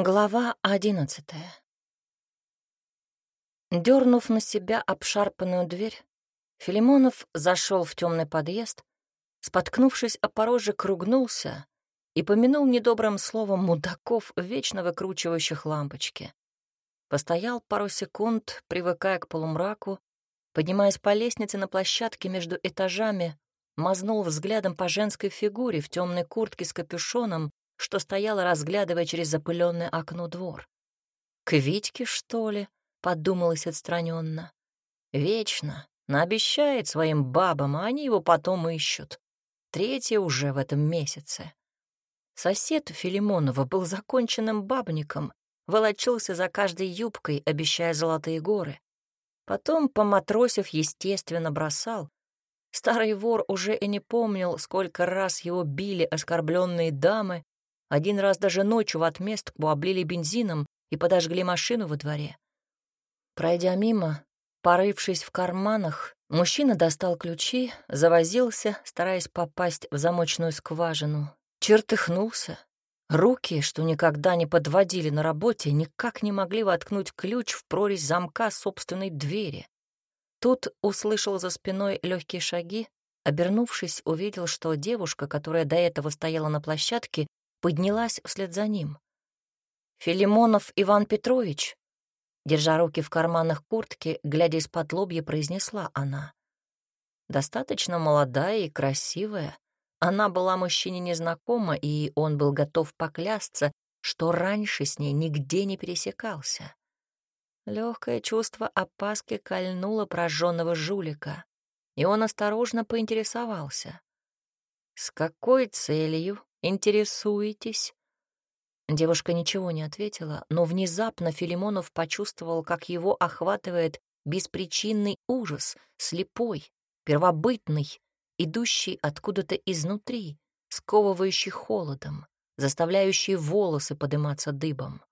Глава одиннадцатая. Дернув на себя обшарпанную дверь, Филимонов зашел в темный подъезд, споткнувшись о порожек, ругнулся и помянул недобрым словом мудаков, вечно выкручивающих лампочки. Постоял пару секунд, привыкая к полумраку, поднимаясь по лестнице на площадке между этажами, мазнул взглядом по женской фигуре в темной куртке с капюшоном, что стояла, разглядывая через запыленное окно двор. «К Витьке, что ли?» — подумалось отстраненно. «Вечно. Наобещает своим бабам, а они его потом ищут. Третье уже в этом месяце». Сосед Филимонова был законченным бабником, волочился за каждой юбкой, обещая золотые горы. Потом, поматросив, естественно, бросал. Старый вор уже и не помнил, сколько раз его били оскорбленные дамы, один раз даже ночью в отместку облили бензином и подожгли машину во дворе. Пройдя мимо, порывшись в карманах, мужчина достал ключи, завозился, стараясь попасть в замочную скважину, чертыхнулся. Руки, что никогда не подводили на работе, никак не могли воткнуть ключ в прорезь замка собственной двери. Тут услышал за спиной легкие шаги, обернувшись, увидел, что девушка, которая до этого стояла на площадке, поднялась вслед за ним. «Филимонов Иван Петрович», держа руки в карманах куртки, глядя из-под лобья, произнесла она. Достаточно молодая и красивая. Она была мужчине незнакома, и он был готов поклясться, что раньше с ней нигде не пересекался. Легкое чувство опаски кольнуло прожженного жулика, и он осторожно поинтересовался. «С какой целью интересуетесь?» Девушка ничего не ответила, но внезапно Филимонов почувствовал, как его охватывает беспричинный ужас, слепой, первобытный, идущий откуда-то изнутри, сковывающий холодом, заставляющий волосы подниматься дыбом.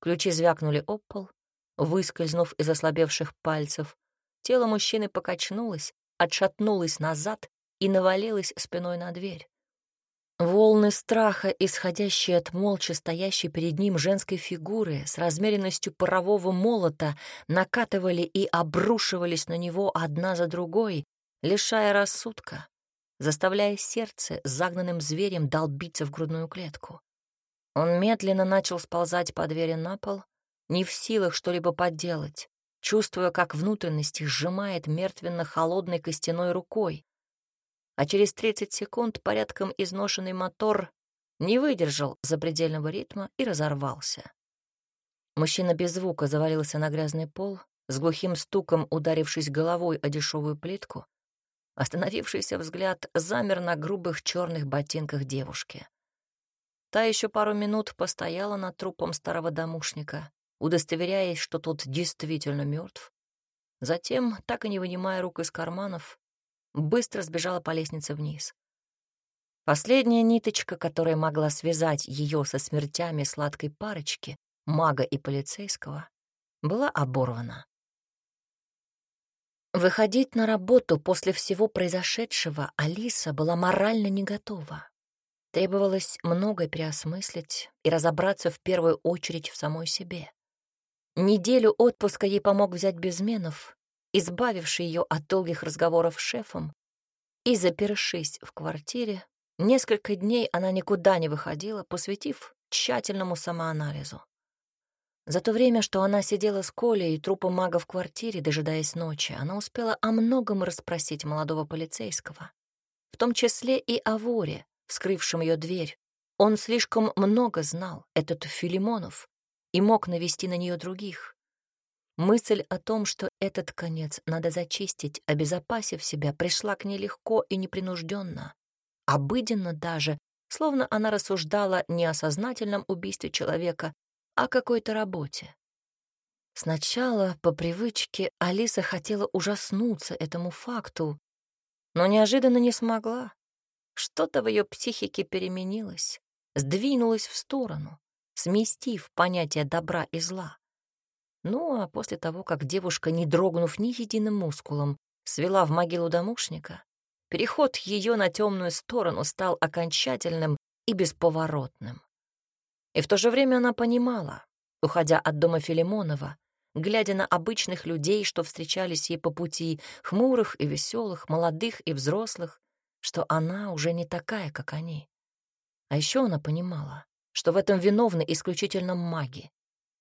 Ключи звякнули об пол, выскользнув из ослабевших пальцев. Тело мужчины покачнулось, отшатнулось назад и навалилось спиной на дверь. Волны страха, исходящие от молча стоящей перед ним женской фигуры, с размеренностью парового молота, накатывали и обрушивались на него одна за другой, лишая рассудка, заставляя сердце загнанным зверем долбиться в грудную клетку. Он медленно начал сползать по двери на пол, не в силах что-либо поделать, чувствуя, как внутренности сжимает мертвенно-холодной костяной рукой, а через 30 секунд порядком изношенный мотор не выдержал запредельного ритма и разорвался. Мужчина без звука завалился на грязный пол, с глухим стуком ударившись головой о дешевую плитку. Остановившийся взгляд замер на грубых черных ботинках девушки. Та еще пару минут постояла над трупом старого домушника, удостоверяясь, что тот действительно мертв. Затем, так и не вынимая рук из карманов, быстро сбежала по лестнице вниз. Последняя ниточка, которая могла связать ее со смертями сладкой парочки, мага и полицейского, была оборвана. Выходить на работу после всего произошедшего Алиса была морально не готова. Требовалось многое переосмыслить и разобраться в первую очередь в самой себе. Неделю отпуска ей помог взять Безменов, избавивший ее от долгих разговоров с шефом, и, запершись в квартире, несколько дней она никуда не выходила, посвятив тщательному самоанализу. За то время, что она сидела с Колей и трупом мага в квартире, дожидаясь ночи, она успела о многом расспросить молодого полицейского, в том числе и о воре, вскрывшем ее дверь. Он слишком много знал, этот Филимонов, и мог навести на нее других. Мысль о том, что этот конец надо зачистить, обезопасив себя, пришла к ней легко и непринужденно, обыденно даже, словно она рассуждала не о сознательном убийстве человека, а о какой-то работе. Сначала, по привычке, Алиса хотела ужаснуться этому факту, но неожиданно не смогла. Что-то в ее психике переменилось, сдвинулось в сторону, сместив понятие добра и зла. Ну, а после того, как девушка, не дрогнув ни единым мускулом, свела в могилу домушника, переход ее на темную сторону стал окончательным и бесповоротным. И в то же время она понимала, уходя от дома Филимонова, глядя на обычных людей, что встречались ей по пути, хмурых и веселых, молодых и взрослых, что она уже не такая, как они. А еще она понимала, что в этом виновны исключительно маги.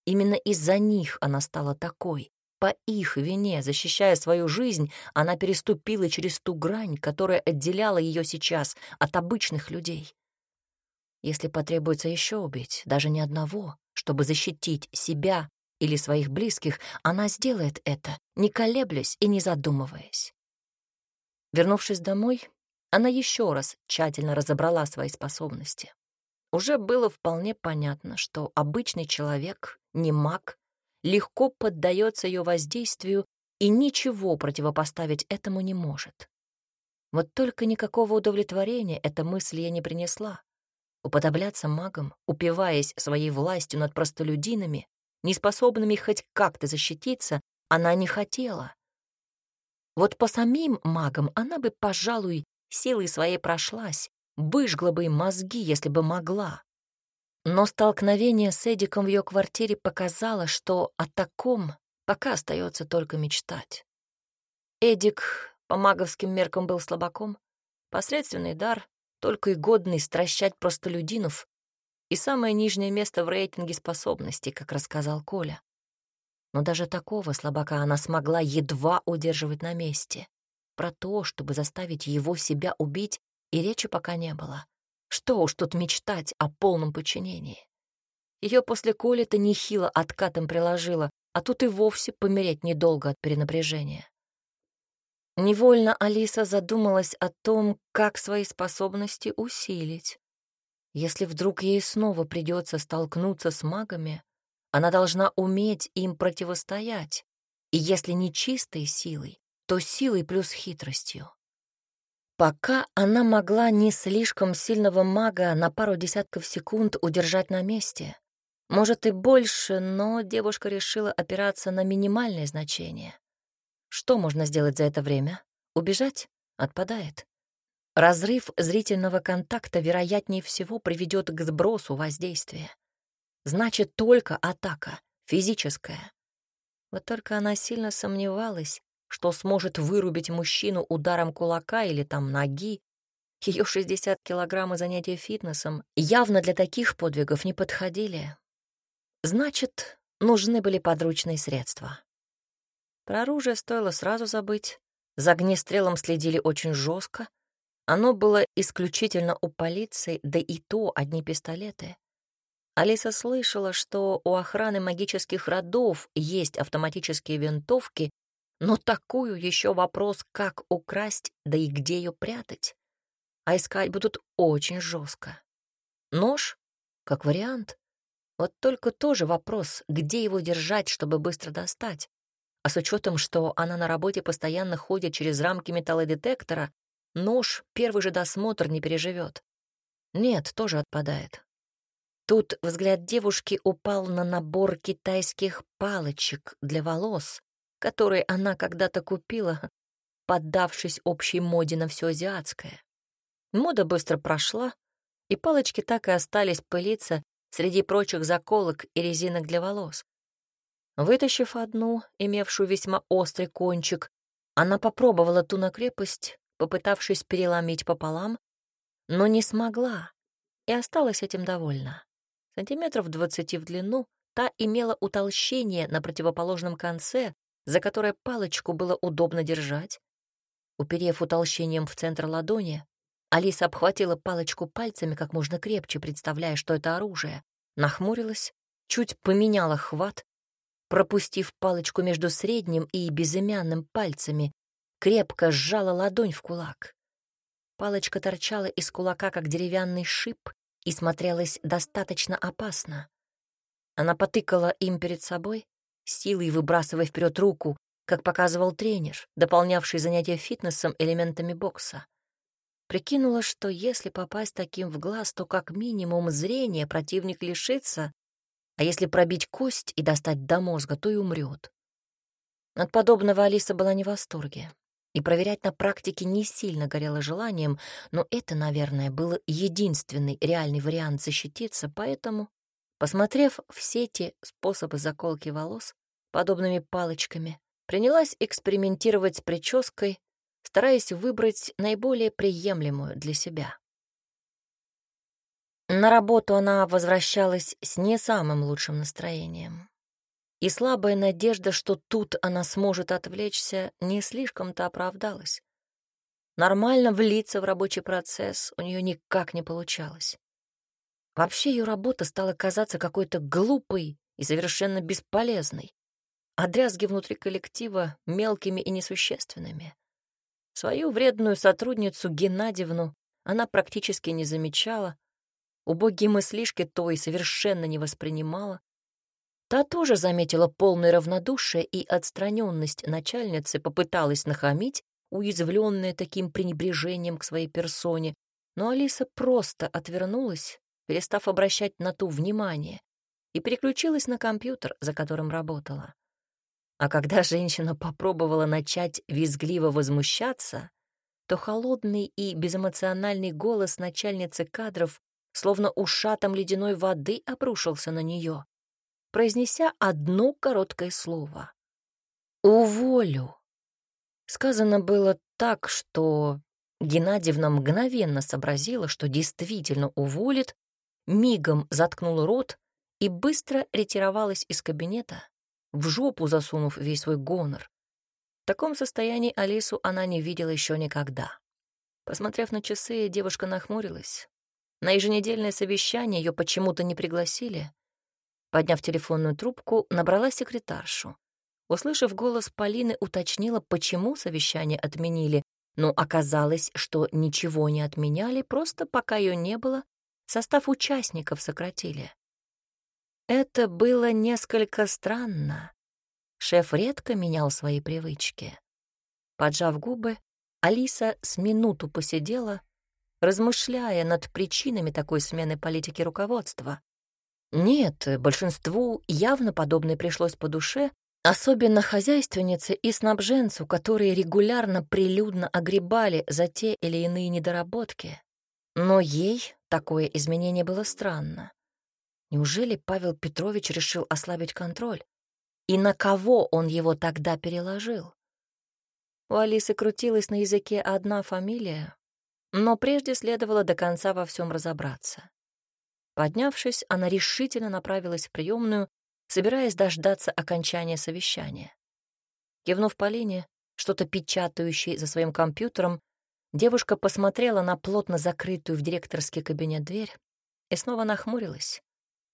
Именно из-за них она стала такой. По их вине, защищая свою жизнь, она переступила через ту грань, которая отделяла ее сейчас от обычных людей. Если потребуется еще убить, даже не одного, чтобы защитить себя или своих близких, она сделает это, не колеблясь и не задумываясь. Вернувшись домой, она еще раз тщательно разобрала свои способности. Уже было вполне понятно, что обычный человек, не маг, легко поддается ее воздействию и ничего противопоставить этому не может. Вот только никакого удовлетворения эта мысль ей не принесла. Уподобляться магам, упиваясь своей властью над простолюдинами, неспособными хоть как-то защититься, она не хотела. Вот по самим магам она бы, пожалуй, силой своей прошлась, выжгла бы им мозги, если бы могла. Но столкновение с Эдиком в ее квартире показало, что о таком пока остается только мечтать. Эдик по маговским меркам был слабаком, посредственный дар, только и годный стращать простолюдинов, и самое нижнее место в рейтинге способностей, как рассказал Коля. Но даже такого слабака она смогла едва удерживать на месте. Про то, чтобы заставить его себя убить, и речи пока не было. Что уж тут мечтать о полном подчинении. Ее после Коли-то нехило откатом приложила, а тут и вовсе помереть недолго от перенапряжения. Невольно Алиса задумалась о том, как свои способности усилить. Если вдруг ей снова придется столкнуться с магами, она должна уметь им противостоять, и если не чистой силой, то силой плюс хитростью. Пока она могла не слишком сильного мага на пару десятков секунд удержать на месте. Может и больше, но девушка решила опираться на минимальное значение. Что можно сделать за это время? Убежать? Отпадает. Разрыв зрительного контакта, вероятнее всего, приведет к сбросу воздействия. Значит, только атака, физическая. Вот только она сильно сомневалась, что сможет вырубить мужчину ударом кулака или там ноги. Ее 60 килограмм и занятия фитнесом явно для таких подвигов не подходили. Значит, нужны были подручные средства. Про оружие стоило сразу забыть. За огнестрелом следили очень жестко, оно было исключительно у полиции, да и то одни пистолеты. Алиса слышала, что у охраны магических родов есть автоматические винтовки, но такую еще вопрос, как украсть, да и где ее прятать. А искать будут очень жестко. Нож, как вариант. Вот только тоже вопрос, где его держать, чтобы быстро достать. А с учетом, что она на работе постоянно ходит через рамки металлодетектора, Нож первый же досмотр не переживет. Нет, тоже отпадает. Тут взгляд девушки упал на набор китайских палочек для волос, которые она когда-то купила, поддавшись общей моде на все азиатское. Мода быстро прошла, и палочки так и остались пылиться среди прочих заколок и резинок для волос. Вытащив одну, имевшую весьма острый кончик, она попробовала ту на крепость, попытавшись переломить пополам, но не смогла и осталась этим довольна. Сантиметров двадцати в длину та имела утолщение на противоположном конце, за которое палочку было удобно держать. Уперев утолщением в центр ладони, Алиса обхватила палочку пальцами как можно крепче, представляя, что это оружие, нахмурилась, чуть поменяла хват, пропустив палочку между средним и безымянным пальцами, крепко сжала ладонь в кулак. Палочка торчала из кулака, как деревянный шип, и смотрелась достаточно опасно. Она потыкала им перед собой, силой выбрасывая вперед руку, как показывал тренер, дополнявший занятия фитнесом элементами бокса. Прикинула, что если попасть таким в глаз, то как минимум зрение противник лишится, а если пробить кость и достать до мозга, то и умрет. От подобного Алиса была не в восторге и проверять на практике не сильно горело желанием, но это, наверное, был единственный реальный вариант защититься, поэтому Посмотрев все эти способы заколки волос подобными палочками, принялась экспериментировать с прической, стараясь выбрать наиболее приемлемую для себя. На работу она возвращалась с не самым лучшим настроением. И слабая надежда, что тут она сможет отвлечься, не слишком-то оправдалась. Нормально влиться в рабочий процесс у нее никак не получалось. Вообще ее работа стала казаться какой-то глупой и совершенно бесполезной, а дрязги внутри коллектива мелкими и несущественными. Свою вредную сотрудницу Геннадьевну она практически не замечала, убогие мыслишки той совершенно не воспринимала. Та тоже заметила полное равнодушие и отстраненность начальницы, попыталась нахамить, уязвленная таким пренебрежением к своей персоне, но Алиса просто отвернулась, перестав обращать на ту внимание, и переключилась на компьютер, за которым работала. А когда женщина попробовала начать визгливо возмущаться, то холодный и безэмоциональный голос начальницы кадров словно ушатом ледяной воды обрушился на нее, произнеся одно короткое слово. «Уволю». Сказано было так, что Геннадьевна мгновенно сообразила, что действительно уволит, мигом заткнула рот и быстро ретировалась из кабинета, в жопу засунув весь свой гонор. В таком состоянии Алису она не видела еще никогда. Посмотрев на часы, девушка нахмурилась. На еженедельное совещание ее почему-то не пригласили. Подняв телефонную трубку, набрала секретаршу. Услышав голос Полины, уточнила, почему совещание отменили, но оказалось, что ничего не отменяли, просто пока ее не было, состав участников сократили. Это было несколько странно. Шеф редко менял свои привычки. Поджав губы, Алиса с минуту посидела, размышляя над причинами такой смены политики руководства. Нет, большинству явно подобное пришлось по душе, особенно хозяйственнице и снабженцу, которые регулярно прилюдно огребали за те или иные недоработки. Но ей такое изменение было странно. Неужели Павел Петрович решил ослабить контроль? И на кого он его тогда переложил? У Алисы крутилась на языке одна фамилия, но прежде следовало до конца во всем разобраться. Поднявшись, она решительно направилась в приемную, собираясь дождаться окончания совещания. Кивнув Полине, что-то печатающей за своим компьютером, девушка посмотрела на плотно закрытую в директорский кабинет дверь и снова нахмурилась.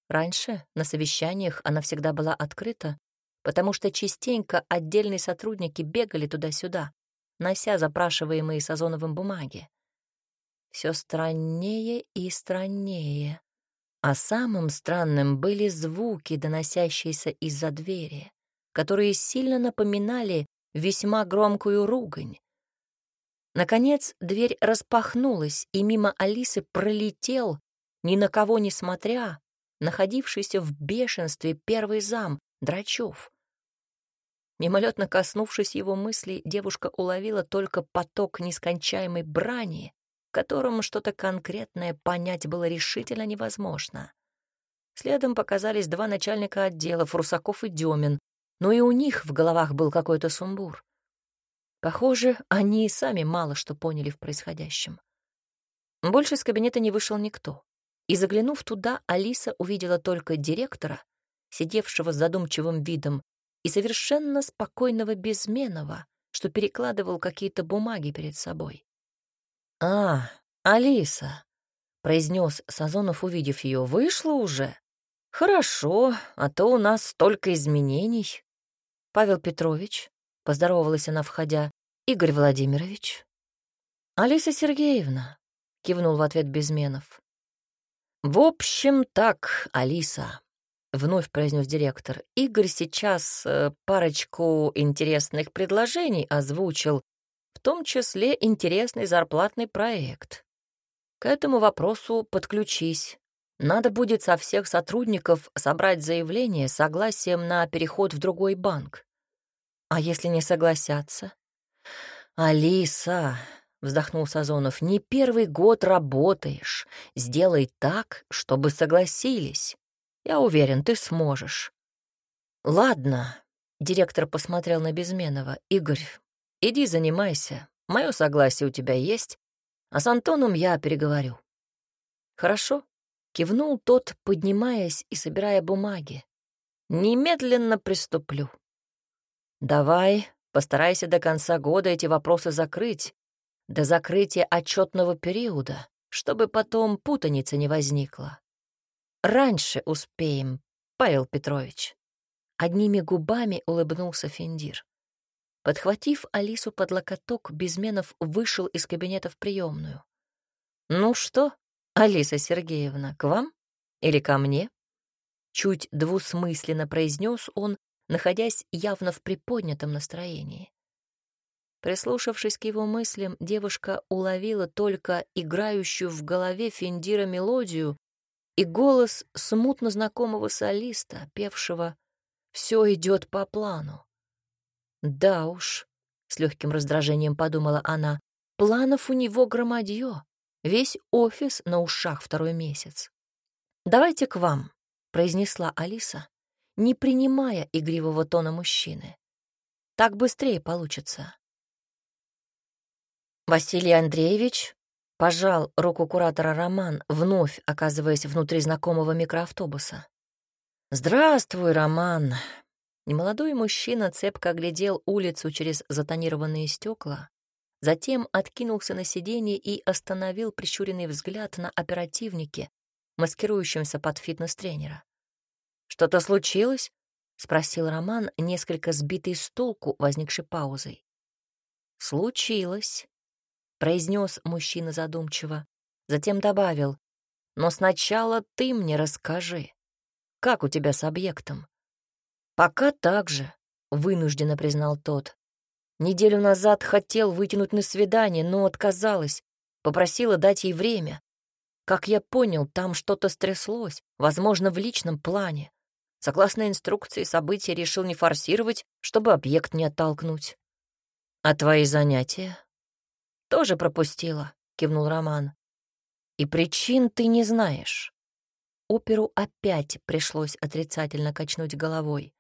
Раньше на совещаниях она всегда была открыта, потому что частенько отдельные сотрудники бегали туда-сюда, нося запрашиваемые Сазоновым бумаги все страннее и страннее. А самым странным были звуки, доносящиеся из-за двери, которые сильно напоминали весьма громкую ругань. Наконец дверь распахнулась, и мимо Алисы пролетел, ни на кого не смотря, находившийся в бешенстве первый зам, Драчев. Мимолетно коснувшись его мыслей, девушка уловила только поток нескончаемой брани, котором что-то конкретное понять было решительно невозможно. Следом показались два начальника отделов, Русаков и Демин, но и у них в головах был какой-то сумбур. Похоже, они и сами мало что поняли в происходящем. Больше из кабинета не вышел никто. И заглянув туда, Алиса увидела только директора, сидевшего с задумчивым видом, и совершенно спокойного безменного, что перекладывал какие-то бумаги перед собой. «А, Алиса», — произнес Сазонов, увидев ее, — «вышла уже? Хорошо, а то у нас столько изменений». «Павел Петрович», — поздоровалась она, входя, — «Игорь Владимирович». «Алиса Сергеевна», — кивнул в ответ Безменов. «В общем, так, Алиса», — вновь произнес директор. «Игорь сейчас э, парочку интересных предложений озвучил в том числе интересный зарплатный проект. К этому вопросу подключись. Надо будет со всех сотрудников собрать заявление с согласием на переход в другой банк. А если не согласятся? Алиса, вздохнул Сазонов, не первый год работаешь. Сделай так, чтобы согласились. Я уверен, ты сможешь. Ладно, директор посмотрел на Безменова. Игорь, иди занимайся. Мое согласие у тебя есть, а с Антоном я переговорю. Хорошо, кивнул тот, поднимаясь и собирая бумаги. Немедленно приступлю. Давай, постарайся до конца года эти вопросы закрыть, до закрытия отчетного периода, чтобы потом путаница не возникла. Раньше успеем, Павел Петрович. Одними губами улыбнулся Финдир. Подхватив Алису под локоток, Безменов вышел из кабинета в приемную. «Ну что, Алиса Сергеевна, к вам или ко мне?» Чуть двусмысленно произнес он, находясь явно в приподнятом настроении. Прислушавшись к его мыслям, девушка уловила только играющую в голове Финдира мелодию и голос смутно знакомого солиста, певшего «Все идет по плану». «Да уж», — с легким раздражением подумала она, — «планов у него громадье, весь офис на ушах второй месяц». «Давайте к вам», — произнесла Алиса, не принимая игривого тона мужчины. «Так быстрее получится». Василий Андреевич пожал руку куратора Роман, вновь оказываясь внутри знакомого микроавтобуса. «Здравствуй, Роман!» Немолодой мужчина цепко оглядел улицу через затонированные стекла, затем откинулся на сиденье и остановил прищуренный взгляд на оперативнике, маскирующемся под фитнес-тренера. «Что-то случилось?» — спросил Роман, несколько сбитый с толку возникшей паузой. «Случилось», произнес мужчина задумчиво. Затем добавил, «Но сначала ты мне расскажи, как у тебя с объектом?» «Пока так же», — вынужденно признал тот. «Неделю назад хотел вытянуть на свидание, но отказалась, попросила дать ей время. Как я понял, там что-то стряслось, возможно, в личном плане. Согласно инструкции, события решил не форсировать, чтобы объект не оттолкнуть. А твои занятия? «Тоже пропустила», — кивнул Роман. «И причин ты не знаешь». Оперу опять пришлось отрицательно качнуть головой.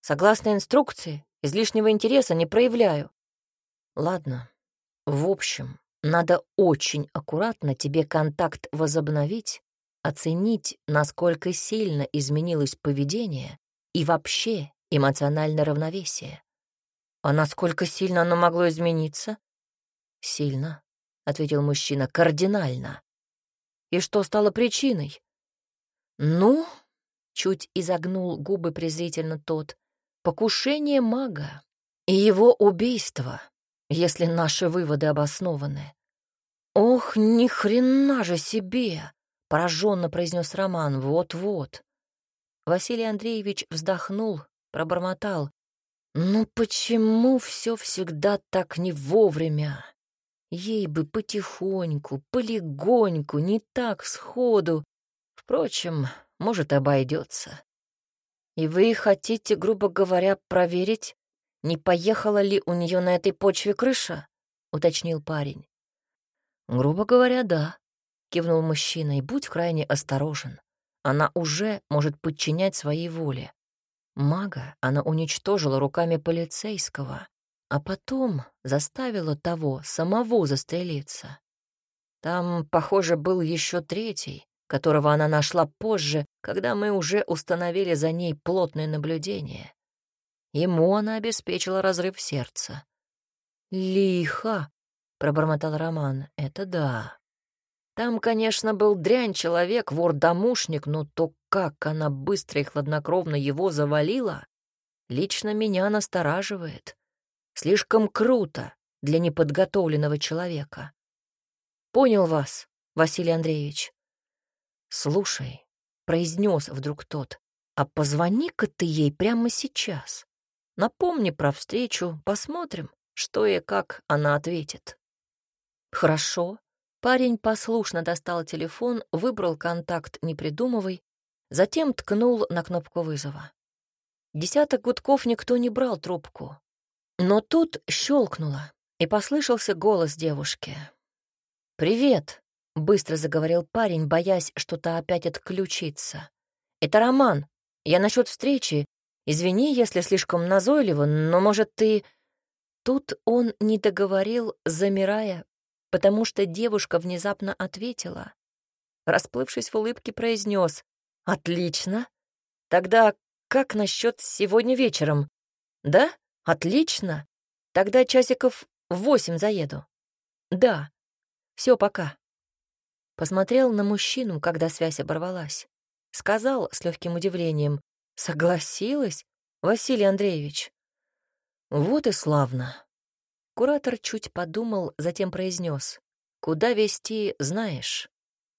«Согласно инструкции, излишнего интереса не проявляю». «Ладно. В общем, надо очень аккуратно тебе контакт возобновить, оценить, насколько сильно изменилось поведение и вообще эмоциональное равновесие. А насколько сильно оно могло измениться? «Сильно», — ответил мужчина, — «кардинально». «И что стало причиной?» «Ну», — чуть изогнул губы презрительно тот, — «покушение мага и его убийство, если наши выводы обоснованы». «Ох, ни хрена же себе!» — пораженно произнес Роман. «Вот-вот». Василий Андреевич вздохнул, пробормотал. «Ну почему все всегда так не вовремя?» Ей бы потихоньку, полегоньку, не так сходу. Впрочем, может, обойдется. И вы хотите, грубо говоря, проверить, не поехала ли у нее на этой почве крыша? уточнил парень. Грубо говоря, да, кивнул мужчина, и будь крайне осторожен. Она уже может подчинять своей воле. Мага она уничтожила руками полицейского, а потом заставила того самого застрелиться. Там, похоже, был еще третий, которого она нашла позже, когда мы уже установили за ней плотное наблюдение. Ему она обеспечила разрыв сердца. «Лихо!» — пробормотал Роман. «Это да. Там, конечно, был дрянь-человек, вор-домушник, но то, как она быстро и хладнокровно его завалила, лично меня настораживает. Слишком круто для неподготовленного человека. Понял вас, Василий Андреевич. Слушай, произнес вдруг тот, а позвони-ка ты ей прямо сейчас. Напомни про встречу, посмотрим, что и как она ответит. Хорошо. Парень послушно достал телефон, выбрал контакт «Не придумывай», затем ткнул на кнопку вызова. Десяток гудков никто не брал трубку. Но тут щелкнуло, и послышался голос девушки. «Привет», — быстро заговорил парень, боясь что-то опять отключиться. это Роман. Я насчет встречи. Извини, если слишком назойливо, но, может, ты...» Тут он не договорил, замирая, потому что девушка внезапно ответила. Расплывшись в улыбке, произнес «Отлично. Тогда как насчет сегодня вечером? Да? Отлично. Тогда часиков в восемь заеду. Да. Все, пока». Посмотрел на мужчину, когда связь оборвалась. Сказал с легким удивлением «Согласилась, Василий Андреевич?» Вот и славно. Куратор чуть подумал, затем произнес. Куда вести, знаешь.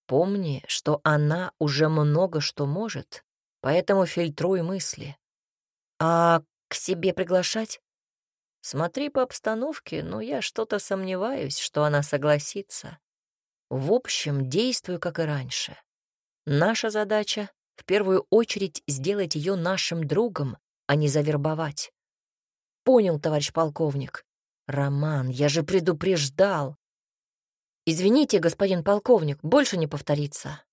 Помни, что она уже много что может, поэтому фильтруй мысли. А к себе приглашать? Смотри по обстановке, но я что-то сомневаюсь, что она согласится. В общем, действую, как и раньше. Наша задача — в первую очередь сделать ее нашим другом, а не завербовать. Понял, товарищ полковник. Роман, я же предупреждал. Извините, господин полковник, больше не повторится.